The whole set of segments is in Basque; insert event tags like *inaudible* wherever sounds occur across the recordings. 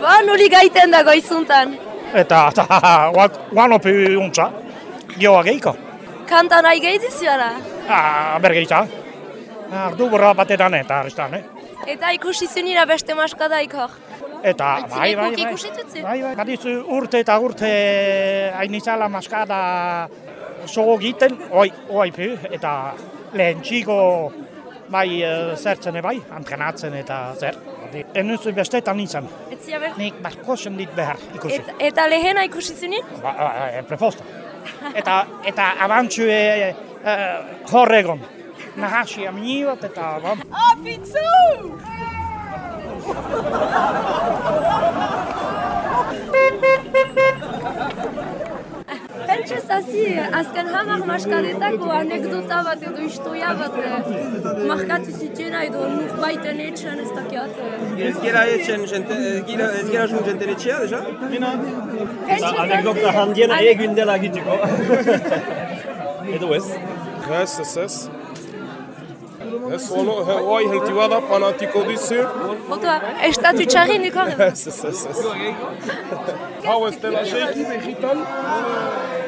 Ba, nuli gaiten dago izuntan. Eta, *laughs* eta, guan opi untza, joa geiko. Kanta nahi gehi dizuara. Ah, bergeitza. Ardu borra batetan eta aristan, eh? Eta ikusi zunira beste maskadaik hor. Eta, bai, bai, bai. Bai, bai. Badizu urte eta urte hain izala maskada zogo egiten, oi, oi pu, eta lehen txiko bai eh, zertzen bai, antrenatzen eta zer. Enuzu bestetan izan. Etzia ber? Nik baskosen dit behar ikusi. Et, eta lehena ikusi zunin? Ba, ba, e, preposta. Eta, eta abantzu e, e, horregon. Nahasi aminibat eta ba, Pentsa *laughs* zazi, azken hamar maskadetako anekdota bat edo historia bat eh, markatu zitena edo nuk baiten etxan ez dakiat. eh. Ez gira etxen, ez gira, ez zuen jenten etxea, deja? Pentsa Anekdota handiena egin dela egiteko. *laughs* Edo ez? Ez, ez, ez. Ez, ono, he, oai helti bada, panatiko dizu. Otoa, estatu txarri nik horren. Ez, ez, ez, ez. Hau ez dela seiki behitan.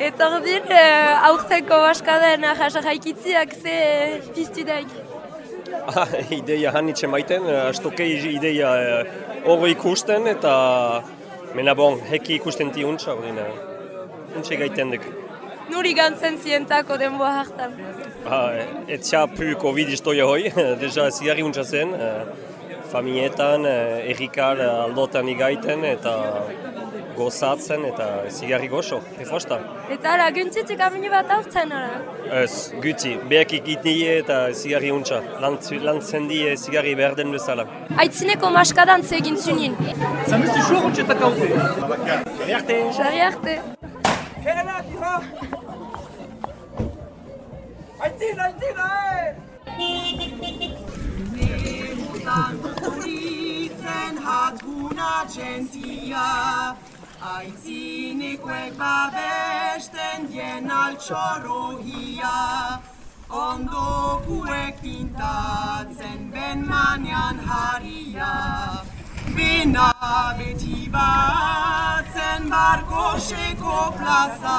Eta ordin, uh, aurtenko maskaden jasa jaikitziak ze piztu daik. *laughs* Ah, ideia hanitxe maiten, eh, astoke ideia eh, horro ikusten eta mena bon, heki ikusten ti untsa, ordin, eh, untxe gaiten duk. Nuri gantzen zientako denboa hartan. Ba, etzia pu Covid historia hoi, *laughs* deja zigarri untsa zen, eh, familietan, eh, errikar eh, aldotan igaiten eta gozatzen eta zigarri goxo, efosta. Eta ala, güntzitik amini bat aurtzen ala. Ez, guti, behak ikitnie eta zigarri untsa, lantzen die zigarri behar den bezala. Aitzineko maskadan ze egin zunin. Zamizti xur utxetak hau Jarri arte. Itzen hat guna txentia, aitzinekoek babesten dien altxorrohia. Ondokuek tintatzen ben manian haria, bena beti batzen barkoseko plaza.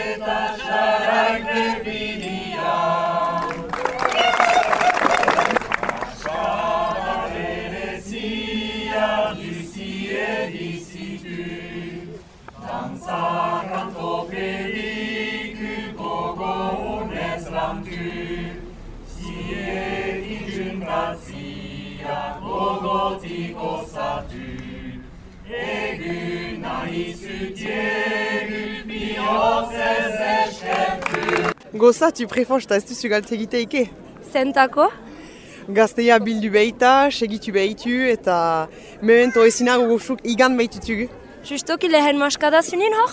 tu prefosta ez duzu galtegiteike. Zentako? Gazteia bildu behita, segitu behitu eta memento ezinago gozuk igan behitutugu. Justoki lehen maskada zunin hor?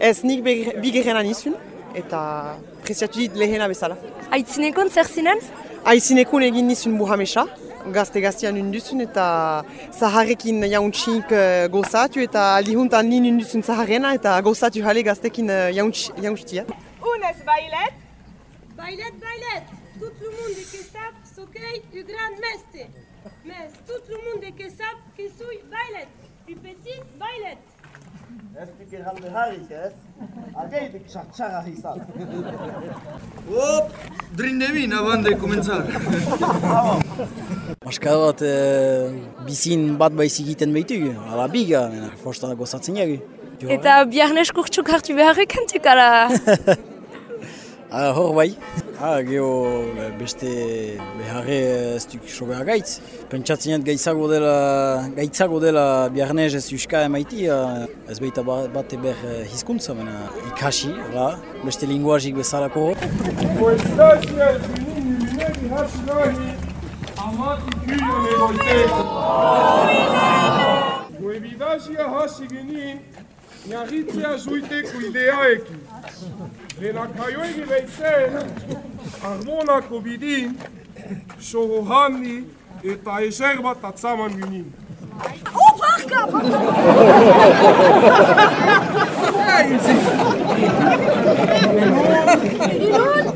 Ez nik be- bigerrenan izun eta preziatu dit lehena bezala. Aitzinekon zer zinen? Aizinekun egin nizun buhamesa, gazte gaztean unduzun eta zaharrekin jauntxink uh, gozatu eta aldihuntan nin unduzun zaharrena eta gozatu jale gaztekin uh, jauntxtia. Unez bailet, Bailet, bailet Tout le monde qui sap s'occueille du grand mestre. Mais tout le monde qui sap qui souille bailet. Du petit bailet. Ez piker halde harrik ez, ageitik txartxarra izan. Op, drindemina bande komentzar. Maskada bat e, bizin bat baizik egiten behitugu, ala biga, fosta gozatzen jagu. Eta biarnes kurtsuk hartu beharrik antukara. *laughs* Ah, hor bai. Ah, geho beste beharre ez duk sobea gaitz. Pentsatzen dut gaitzago dela, gaitzago dela biarnez ez euska emaiti, ez behita bat eber hizkuntza, baina ikasi, la, beste linguazik bezalako hor. Nilinegi hasi amati Niagitzea zuiteko ideaekin. Lena kaioegi behitzen, Arbonako bidin, soho handi eta eser bat atzaman ginen. Oh, parka! Inun,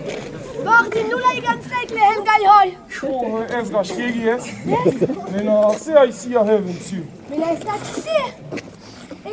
bordin nula igantzek lehen gai hoi. Oh, ez gaskegi ez? Lena zea izi aheben zu. Mela ez da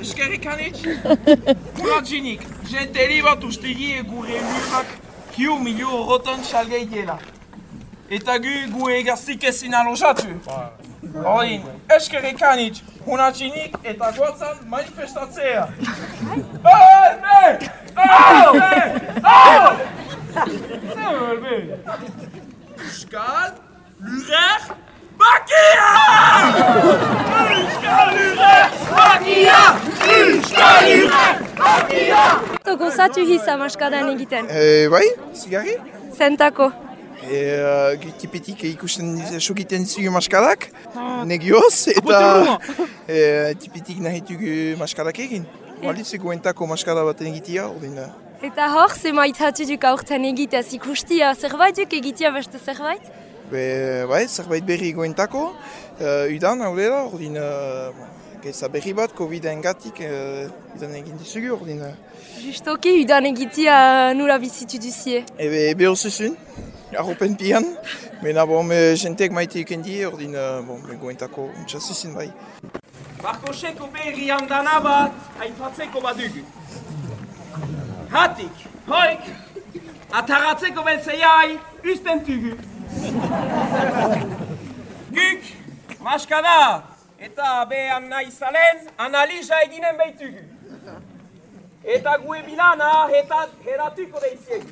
eskerrik anitz, Kuratzinik, jenteri bat ustegi gure lujak kiu milio horrotan salgeitela. Eta gu gu egaztik ezin alozatu. Horin, eskerrik anitz, hunatzinik eta goatzan manifestatzea. Elbe! Elbe! Euskal, lurer, bakia! Euskal, lurer, bakia! Bakia! Gozatu hisa maskadan egiten. E, bai, zigarri? Zentako. E, uh, tipetik ikusten sogiten dizugu maskadak, negioz, eta e, tipetik nahitugu maskadak egin. Balitzeko entako maskada bat egitea, ordin. Eta hor, ze maitatu duk aurten egitez ikustia, zerbait duk egitea beste zerbait? Be, bai, zerbait berri goentako, uh, udan, hau dela, ordin, uh, geza berri bat, COVID engatik, uh, udan egin dizugu, ordin. Justoki, udan egitea nula bizitu duzie. Ebe, behor zuzun, arropen pian, mena bon, me jentek maite uken die, ordin, uh, bon, me goentako, untsa zuzun bai. Barkoseko berri handana bat aipatzeko badugu. Hatik, hoik, ataratzeko beltzeiai usten tugu. Guk, maskada, eta behan nahi zalen analiza eginen behitugu. Eta gue bilana eta heratuko deiziegu.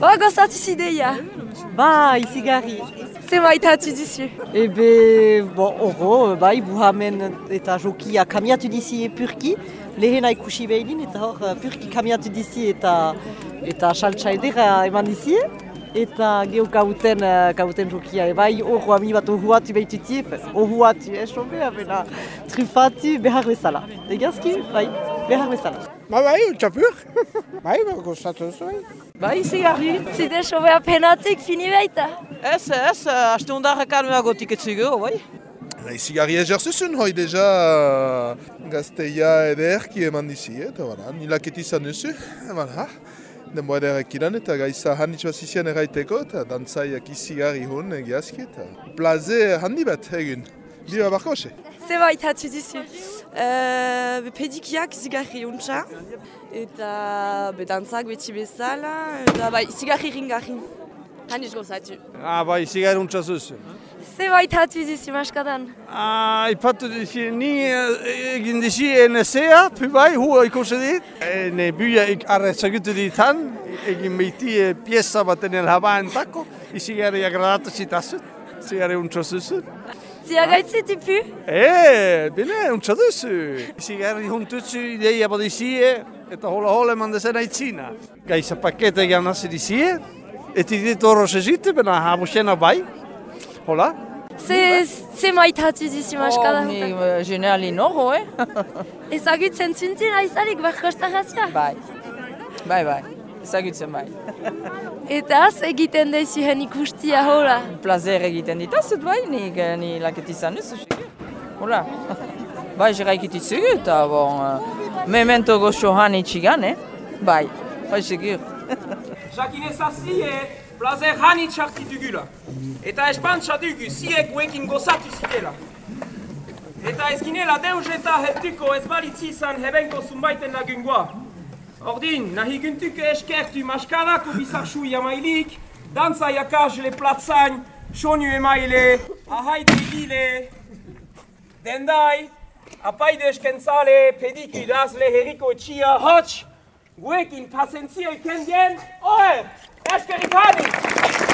Ba, gozatu zideia. Bai, zigarri. Ze maitatu duzu. Ebe, bon, oro, bai, buhamen eta jokia kamiatu dizi purki. Lehena ikusi behinin eta hor purki kamiatu dizi eta eta saltsa edera eman dizi. Eta geho gauten, gauten jokia, bai, oro ami bat ohuatu behituti, ohuatu, eh, sobe, abena, trufatu behar bezala. Egazki, bai, behar bezala. Ba bai, utxapur. *laughs* bai, gozatu duzu, bai. Bai, zigarri. Zide sobea penatik fini baita. Ez, ez, haste ondarra kalmeagotik etzugu, bai. Izigarri ejerzuzun hoi deja gazteia ederki eman dizi, eta bada, nilaketi izan duzu, bada. Denboa ederekidan eta gaiza hanitz bazizian erraiteko eta dantzaiak izigarri hon egiazki eta plaze handi bat egin. Biba barkose. Ze maitatu duzu. Uh, pedikiak zigarri untsa, eta be, dantzak beti bezala, eta bai, zigarri ringarri. Handiz gozatu. Ah, bai, zigarri untsa zuzu. Ze maitatu duzu maskadan. Ah, ipatu dizi, ni egin dizi NSA, pu bai, hua ikusi dit. Ne buia ik arrezagutu ditan, egin beiti pieza baten elhaba entako, izigarri agradatu zitazut, zigarri untsa zuzu. Zia gaitzi tipu? E, bine, untsa duzu. Zigarri huntutzu ideia badizie, eta hola hola eman dezena itzina. Gaiza pakete egin hasi dizie, Eta dit horro sezite, bena habuxena bai. Hola? Ze, ze maitatu dizi maskada Oh, ni uh, generali noro, eh? Ezagutzen zuntin aizarik barkostagazia? bai. Bai, bai. Ezagutzen bai. Eta az egiten dezuhen ikustia hola. Plazer egiten ditazut bai, nik ni laket izan ez. Hola. bai, jeraikit izugu eta bon, uh, memento goxo hani txigan, eh? Bai, bai, segur. Jakin ezazi, plazer hanit sarti dugula. Eta espantza dugu, ziek guekin gozatu zitela. Eta ez ginela deus eta heltuko ez balitzi izan hebenko zunbaiten lagungoa. Ordin, nahi guntuko eskertu maskarako bizarsu jamailik, dantza jakasle platzain, sonu emaile, ahaide egile, dendai, apaide eskentzale, pediku idazle herriko etxia, hotx, guekin pasentzia ikendien, Acho que!